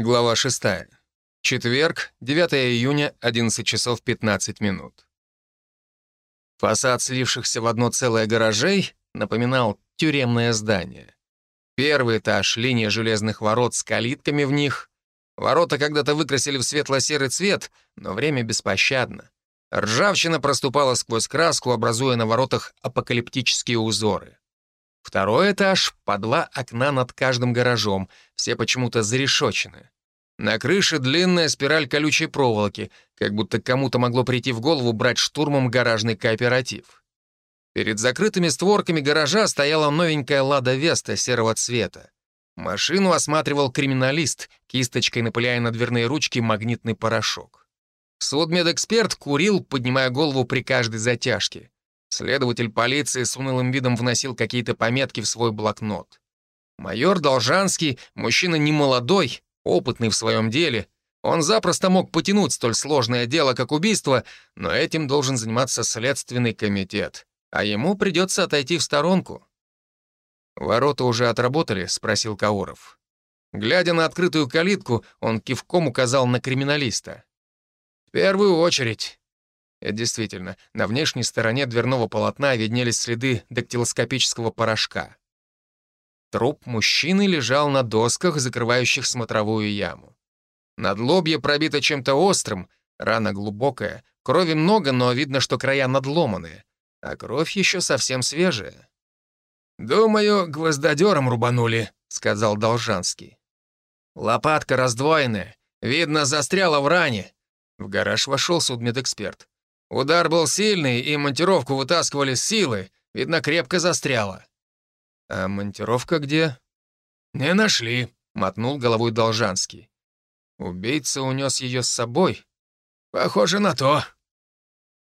Глава 6. Четверг, 9 июня, 11 часов 15 минут. Фасад слившихся в одно целое гаражей напоминал тюремное здание. Первый этаж — линия железных ворот с калитками в них. Ворота когда-то выкрасили в светло-серый цвет, но время беспощадно. Ржавчина проступала сквозь краску, образуя на воротах апокалиптические узоры. Второй этаж — по два окна над каждым гаражом, все почему-то зарешочены. На крыше длинная спираль колючей проволоки, как будто кому-то могло прийти в голову брать штурмом гаражный кооператив. Перед закрытыми створками гаража стояла новенькая «Лада Веста» серого цвета. Машину осматривал криминалист, кисточкой напыляя на дверные ручки магнитный порошок. Судмедэксперт курил, поднимая голову при каждой затяжке. Следователь полиции с унылым видом вносил какие-то пометки в свой блокнот. Майор Должанский, мужчина немолодой, опытный в своем деле, он запросто мог потянуть столь сложное дело, как убийство, но этим должен заниматься Следственный комитет, а ему придется отойти в сторонку. «Ворота уже отработали?» — спросил Кауров. Глядя на открытую калитку, он кивком указал на криминалиста. «В первую очередь. Это действительно, на внешней стороне дверного полотна виднелись следы дактилоскопического порошка. Труп мужчины лежал на досках, закрывающих смотровую яму. Надлобье пробито чем-то острым, рана глубокая, крови много, но видно, что края надломанные, а кровь еще совсем свежая. «Думаю, гвоздодером рубанули», — сказал Должанский. «Лопатка раздвоенная, видно, застряла в ране». В гараж вошел судмедэксперт. Удар был сильный, и монтировку вытаскивали с силы. Видно, крепко застряла. «А монтировка где?» «Не нашли», — мотнул головой Должанский. «Убийца унес ее с собой?» «Похоже на то».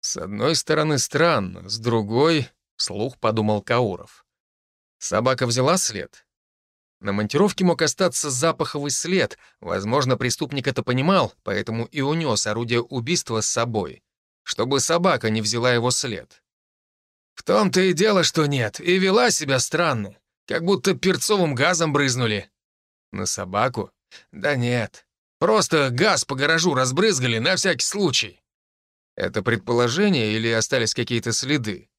«С одной стороны странно, с другой...» — слух подумал Кауров. «Собака взяла след?» На монтировке мог остаться запаховый след. Возможно, преступник это понимал, поэтому и унес орудие убийства с собой чтобы собака не взяла его след. В том-то и дело, что нет, и вела себя странно, как будто перцовым газом брызнули. На собаку? Да нет. Просто газ по гаражу разбрызгали на всякий случай. Это предположение или остались какие-то следы?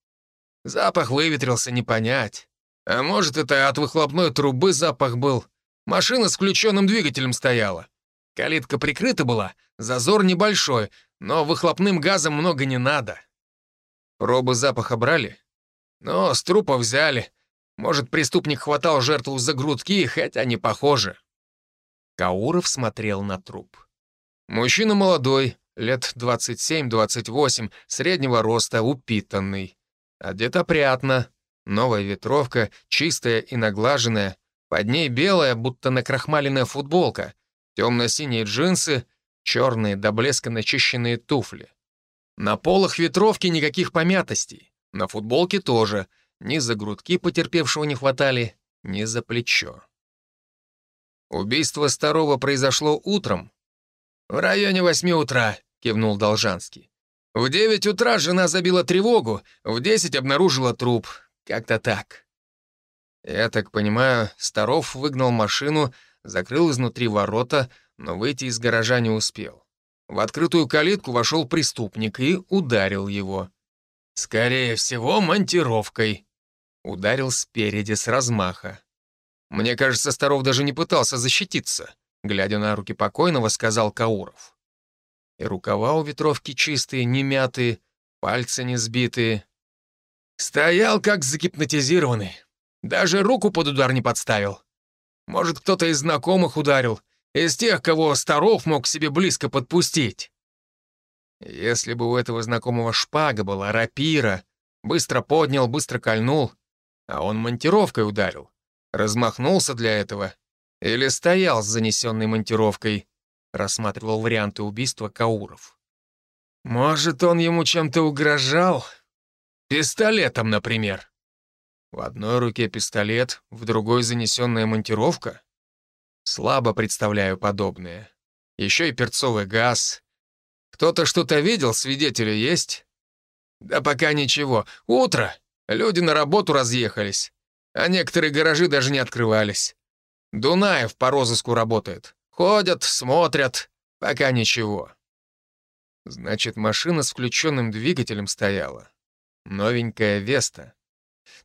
Запах выветрился, не понять. А может, это от выхлопной трубы запах был. Машина с включенным двигателем стояла. Калитка прикрыта была, зазор небольшой, но выхлопным газом много не надо. Пробы запаха брали? Но с трупа взяли. Может, преступник хватал жертву за грудки, хотя не похоже. Кауров смотрел на труп. Мужчина молодой, лет 27-28, среднего роста, упитанный. Одет опрятно. Новая ветровка, чистая и наглаженная. Под ней белая, будто накрахмаленная футболка. Темно-синие джинсы, черные до блеска начищенные туфли. На полах ветровки никаких помятостей, на футболке тоже, ни за грудки потерпевшего не хватали, ни за плечо. Убийство Старого произошло утром. «В районе восьми утра», — кивнул Должанский. «В девять утра жена забила тревогу, в десять обнаружила труп. Как-то так». Я так понимаю, Старов выгнал машину, закрыл изнутри ворота, но выйти из гаража не успел. В открытую калитку вошел преступник и ударил его. Скорее всего, монтировкой. Ударил спереди с размаха. Мне кажется, Старов даже не пытался защититься, глядя на руки покойного, сказал Кауров. И рукава у ветровки чистые, не мятые, пальцы не сбитые. Стоял как загипнотизированный. Даже руку под удар не подставил. Может, кто-то из знакомых ударил, из тех, кого Старов мог себе близко подпустить. Если бы у этого знакомого шпага была, рапира, быстро поднял, быстро кольнул, а он монтировкой ударил, размахнулся для этого или стоял с занесенной монтировкой, рассматривал варианты убийства Кауров. Может, он ему чем-то угрожал? Пистолетом, например. В одной руке пистолет, в другой занесенная монтировка? Слабо представляю подобное. Еще и перцовый газ. Кто-то что-то видел, свидетели есть? Да пока ничего. Утро. Люди на работу разъехались. А некоторые гаражи даже не открывались. Дунаев по розыску работает. Ходят, смотрят, пока ничего. Значит, машина с включенным двигателем стояла. Новенькая Веста.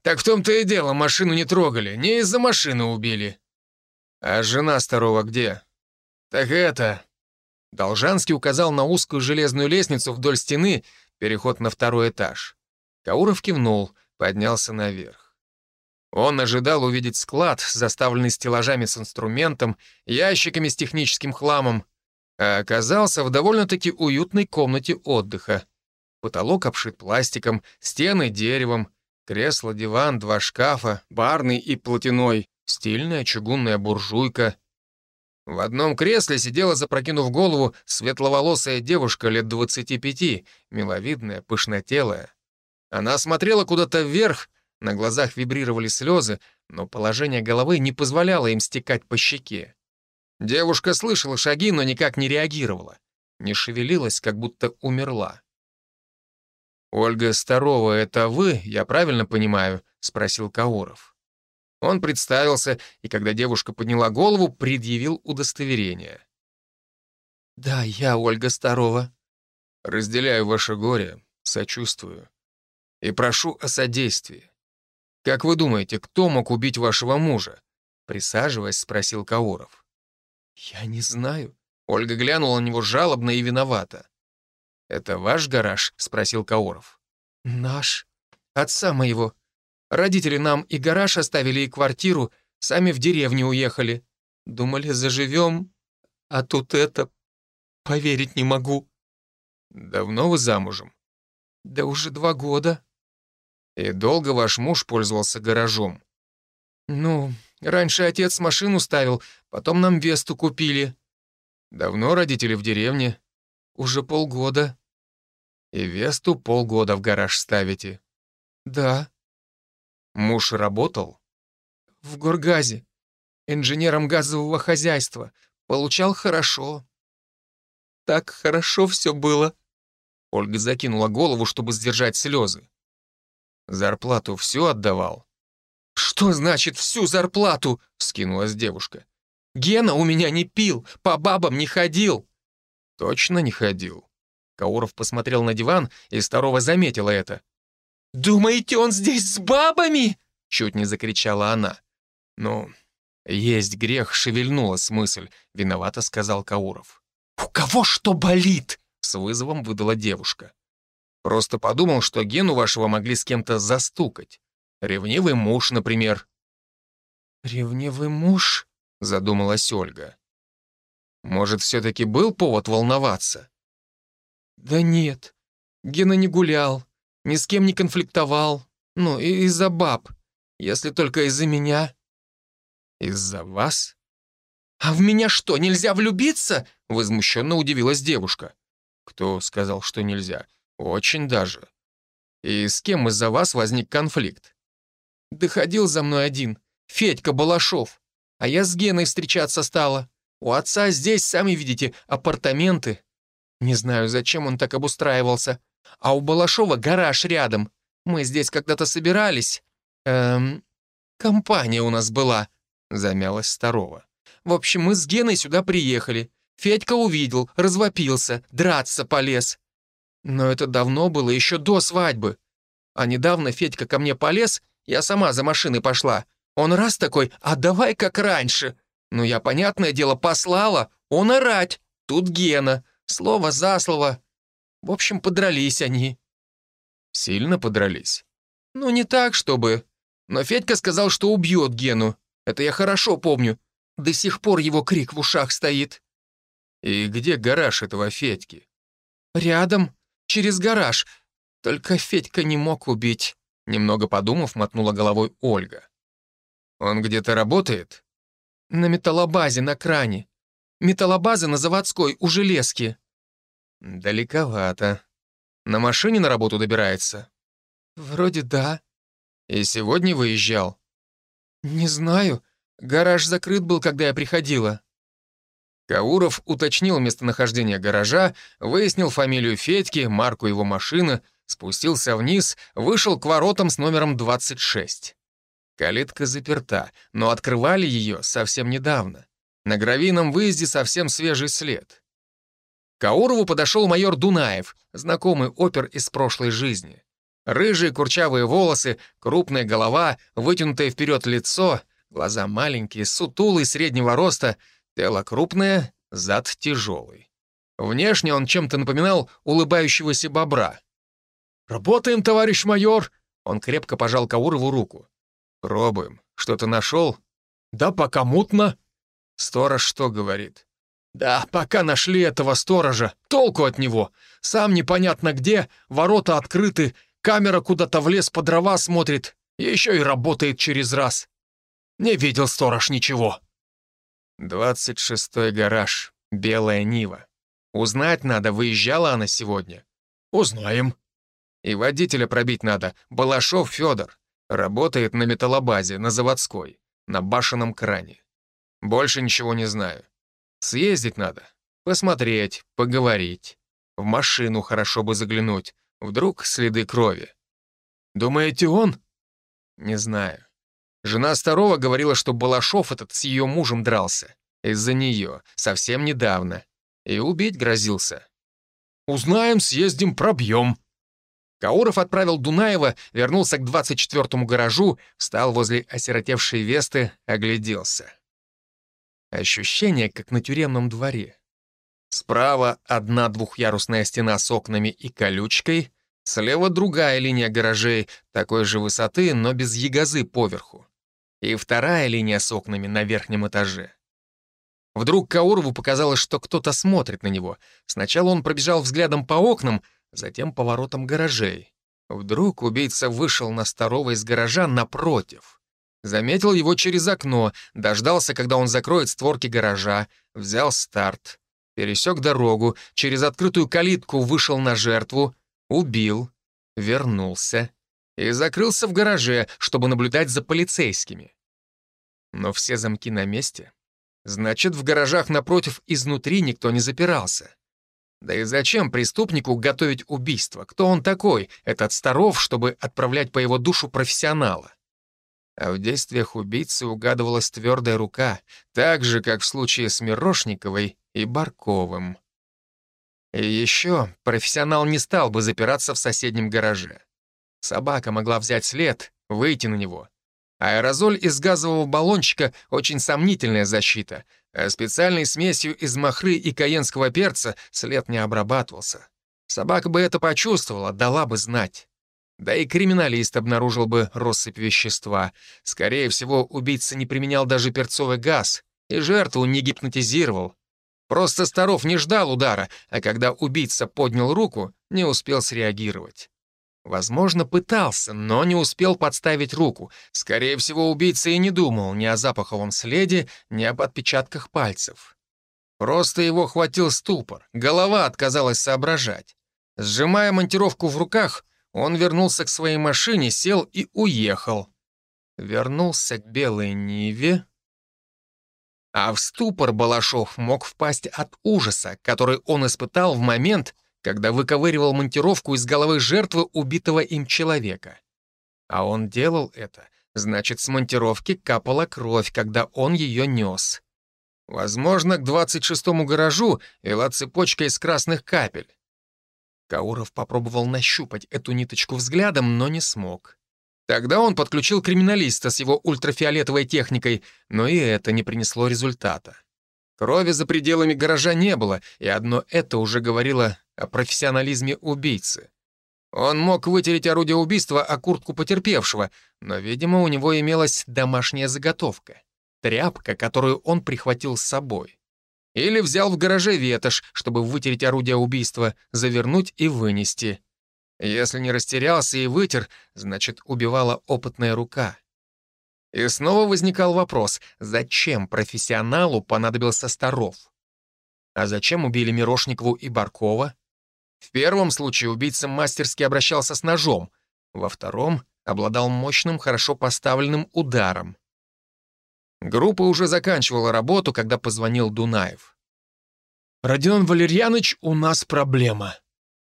Так в том-то и дело, машину не трогали, не из-за машины убили. А жена старого где? Так это... Должанский указал на узкую железную лестницу вдоль стены, переход на второй этаж. Кауров кивнул, поднялся наверх. Он ожидал увидеть склад, заставленный стеллажами с инструментом, ящиками с техническим хламом, а оказался в довольно-таки уютной комнате отдыха. Потолок обшит пластиком, стены — деревом, кресло, диван, два шкафа, барный и платяной, стильная чугунная буржуйка — в одном кресле сидела, запрокинув голову, светловолосая девушка лет 25, миловидная, пышнотелая. Она смотрела куда-то вверх, на глазах вибрировали слезы, но положение головы не позволяло им стекать по щеке. Девушка слышала шаги, но никак не реагировала. Не шевелилась, как будто умерла. «Ольга Старова, это вы, я правильно понимаю?» — спросил Кауров. Он представился, и когда девушка подняла голову, предъявил удостоверение. «Да, я Ольга Старова». «Разделяю ваше горе, сочувствую. И прошу о содействии. Как вы думаете, кто мог убить вашего мужа?» Присаживаясь, спросил Кауров. «Я не знаю». Ольга глянула на него жалобно и виновата. «Это ваш гараж?» — спросил Кауров. «Наш. Отца моего. Родители нам и гараж оставили, и квартиру, сами в деревню уехали. Думали, заживем, а тут это... Поверить не могу. Давно вы замужем? Да уже два года. И долго ваш муж пользовался гаражом? Ну, раньше отец машину ставил, потом нам Весту купили. Давно родители в деревне? Уже полгода. И Весту полгода в гараж ставите? Да. Муж работал? В Горгазе. Инженером газового хозяйства. Получал хорошо. Так хорошо все было. Ольга закинула голову, чтобы сдержать слезы. Зарплату всю отдавал? «Что значит всю зарплату?» — скинулась девушка. «Гена у меня не пил, по бабам не ходил». «Точно не ходил?» Кауров посмотрел на диван, и Старова заметила это. «Думаете, он здесь с бабами?» — чуть не закричала она. «Ну, есть грех, шевельнулась мысль», — виновато сказал Кауров. «У кого что болит?» — с вызовом выдала девушка. «Просто подумал, что Гену вашего могли с кем-то застукать. Ревнивый муж, например». «Ревнивый муж?» — задумалась Ольга. «Может, все-таки был повод волноваться?» «Да нет, Гена не гулял, ни с кем не конфликтовал. Ну, из-за баб. Если только из-за меня». «Из-за вас?» «А в меня что, нельзя влюбиться?» Возмущенно удивилась девушка. «Кто сказал, что нельзя? Очень даже. И с кем из-за вас возник конфликт?» «Доходил за мной один, Федька Балашов. А я с Геной встречаться стала. У отца здесь, сами видите, апартаменты. Не знаю, зачем он так обустраивался. А у Балашова гараж рядом. Мы здесь когда-то собирались. Эм, компания у нас была», — замялась Старова. «В общем, мы с Геной сюда приехали. Федька увидел, развопился, драться полез. Но это давно было, еще до свадьбы. А недавно Федька ко мне полез, я сама за машиной пошла. Он раз такой, а давай как раньше. Ну, я, понятное дело, послала, он орать. Тут Гена. Слово за слово. В общем, подрались они». «Сильно подрались?» «Ну, не так, чтобы. Но Федька сказал, что убьет Гену. Это я хорошо помню. До сих пор его крик в ушах стоит». «И где гараж этого Федьки?» «Рядом, через гараж. Только Федька не мог убить». Немного подумав, мотнула головой Ольга. «Он где-то работает?» «На металлобазе, на кране. Металлобаза на заводской, у железки». «Далековато. На машине на работу добирается?» «Вроде да». «И сегодня выезжал?» «Не знаю. Гараж закрыт был, когда я приходила». Кауров уточнил местонахождение гаража, выяснил фамилию Федьки, марку его машины, спустился вниз, вышел к воротам с номером 26. Калитка заперта, но открывали ее совсем недавно. На гравийном выезде совсем свежий след. К Каурову подошел майор Дунаев, знакомый опер из прошлой жизни. Рыжие курчавые волосы, крупная голова, вытянутое вперед лицо, глаза маленькие, сутулый, среднего роста, тело крупное, зад тяжелый. Внешне он чем-то напоминал улыбающегося бобра. «Работаем, товарищ майор!» Он крепко пожал Каурову руку. «Пробуем. Что-то нашел?» «Да пока мутно». «Сторож что говорит?» «Да, пока нашли этого сторожа. Толку от него. Сам непонятно где, ворота открыты, камера куда-то в лес по дрова смотрит, еще и работает через раз. Не видел сторож ничего». «Двадцать шестой гараж. Белая Нива. Узнать надо, выезжала она сегодня?» «Узнаем». «И водителя пробить надо. Балашов Федор. Работает на металлобазе, на заводской, на башенном кране. Больше ничего не знаю. Съездить надо, посмотреть, поговорить. В машину хорошо бы заглянуть, вдруг следы крови. Думаете, он? Не знаю. Жена Старова говорила, что Балашов этот с ее мужем дрался. Из-за нее, совсем недавно. И убить грозился. Узнаем, съездим, пробьем. Кауров отправил Дунаева, вернулся к 24-му гаражу, встал возле осиротевшей Весты, огляделся. Ощущение, как на тюремном дворе. Справа одна двухъярусная стена с окнами и колючкой, слева другая линия гаражей такой же высоты, но без ягозы поверху. И вторая линия с окнами на верхнем этаже. Вдруг Каурову показалось, что кто-то смотрит на него. Сначала он пробежал взглядом по окнам, затем по воротам гаражей. Вдруг убийца вышел на Старого из гаража напротив. Заметил его через окно, дождался, когда он закроет створки гаража, взял старт, пересек дорогу, через открытую калитку вышел на жертву, убил, вернулся и закрылся в гараже, чтобы наблюдать за полицейскими. Но все замки на месте. Значит, в гаражах напротив изнутри никто не запирался. Да и зачем преступнику готовить убийство? Кто он такой, этот Старов, чтобы отправлять по его душу профессионала? А в действиях убийцы угадывалась твердая рука, так же, как в случае с Мирошниковой и Барковым. И еще профессионал не стал бы запираться в соседнем гараже. Собака могла взять след, выйти на него. Аэрозоль из газового баллончика — очень сомнительная защита, а специальной смесью из махры и каенского перца след не обрабатывался. Собака бы это почувствовала, дала бы знать. Да и криминалист обнаружил бы россыпь вещества. Скорее всего, убийца не применял даже перцовый газ и жертву не гипнотизировал. Просто Старов не ждал удара, а когда убийца поднял руку, не успел среагировать. Возможно, пытался, но не успел подставить руку. Скорее всего, убийца и не думал ни о запаховом следе, ни об отпечатках пальцев. Просто его хватил ступор, голова отказалась соображать. Сжимая монтировку в руках, он вернулся к своей машине, сел и уехал. Вернулся к Белой Ниве. А в ступор Балашов мог впасть от ужаса, который он испытал в момент, когда выковыривал монтировку из головы жертвы убитого им человека. А он делал это, значит, с монтировки капала кровь, когда он ее нес. Возможно, к 26-му гаражу вела цепочка из красных капель. Кауров попробовал нащупать эту ниточку взглядом, но не смог. Тогда он подключил криминалиста с его ультрафиолетовой техникой, но и это не принесло результата. Крови за пределами гаража не было, и одно это уже говорило о профессионализме убийцы. Он мог вытереть орудие убийства о куртку потерпевшего, но, видимо, у него имелась домашняя заготовка — тряпка, которую он прихватил с собой. Или взял в гараже ветошь, чтобы вытереть орудие убийства, завернуть и вынести. Если не растерялся и вытер, значит, убивала опытная рука. И снова возникал вопрос, зачем профессионалу понадобился Старов? А зачем убили Мирошникову и Баркова? В первом случае убийца мастерски обращался с ножом, во втором обладал мощным, хорошо поставленным ударом. Группа уже заканчивала работу, когда позвонил Дунаев. «Родион Валерьяныч, у нас проблема.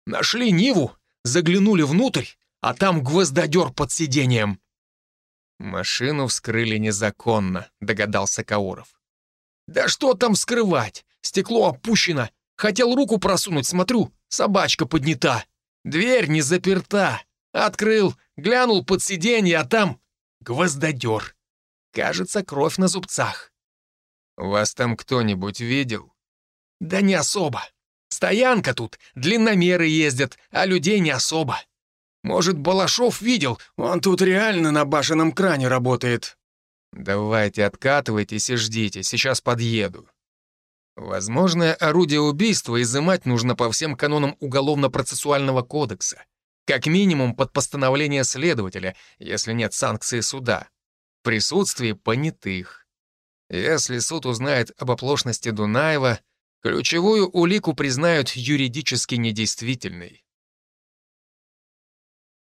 Нашли Ниву, заглянули внутрь, а там гвоздодер под сиденьем». «Машину вскрыли незаконно», — догадался Кауров. Да что там скрывать? Стекло опущено. Хотел руку просунуть, смотрю, собачка поднята. Дверь не заперта. Открыл, глянул под сиденье, а там гвоздодер. Кажется, кровь на зубцах. Вас там кто-нибудь видел? Да не особо. Стоянка тут, длинномеры ездят, а людей не особо. Может, Балашов видел, он тут реально на башенном кране работает. Давайте откатывайтесь и ждите, сейчас подъеду. Возможное орудие убийства изымать нужно по всем канонам Уголовно-процессуального кодекса. Как минимум под постановление следователя, если нет санкции суда. Присутствии понятых. Если суд узнает об оплошности Дунаева, ключевую улику признают юридически недействительной.